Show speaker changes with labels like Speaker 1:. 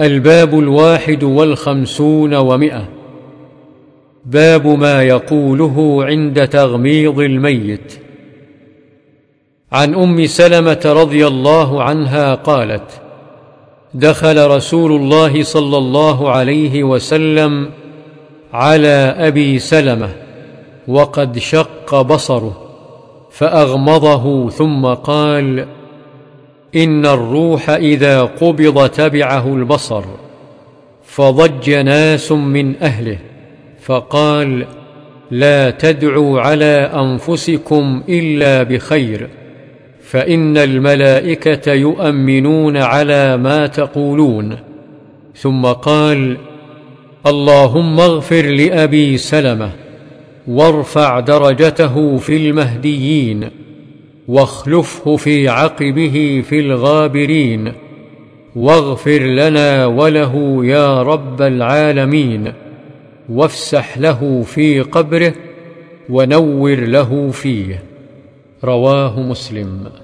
Speaker 1: الباب الواحد والخمسون ومئة. باب ما يقوله عند تغميض الميت. عن أم سلمة رضي الله عنها قالت دخل رسول الله صلى الله عليه وسلم على أبي سلمة وقد شق بصره فأغمضه ثم قال إن الروح إذا قبض تبعه البصر فضج ناس من أهله فقال لا تدعوا على أنفسكم إلا بخير فإن الملائكة يؤمنون على ما تقولون. ثم قال اللهم اغفر لأبي سلمة وارفع درجته في المهديين. واخلفه في عقبه في الغابرين واغفر لنا وله يا رب العالمين وافسح له في قبره ونور له فيه. رواه مسلم.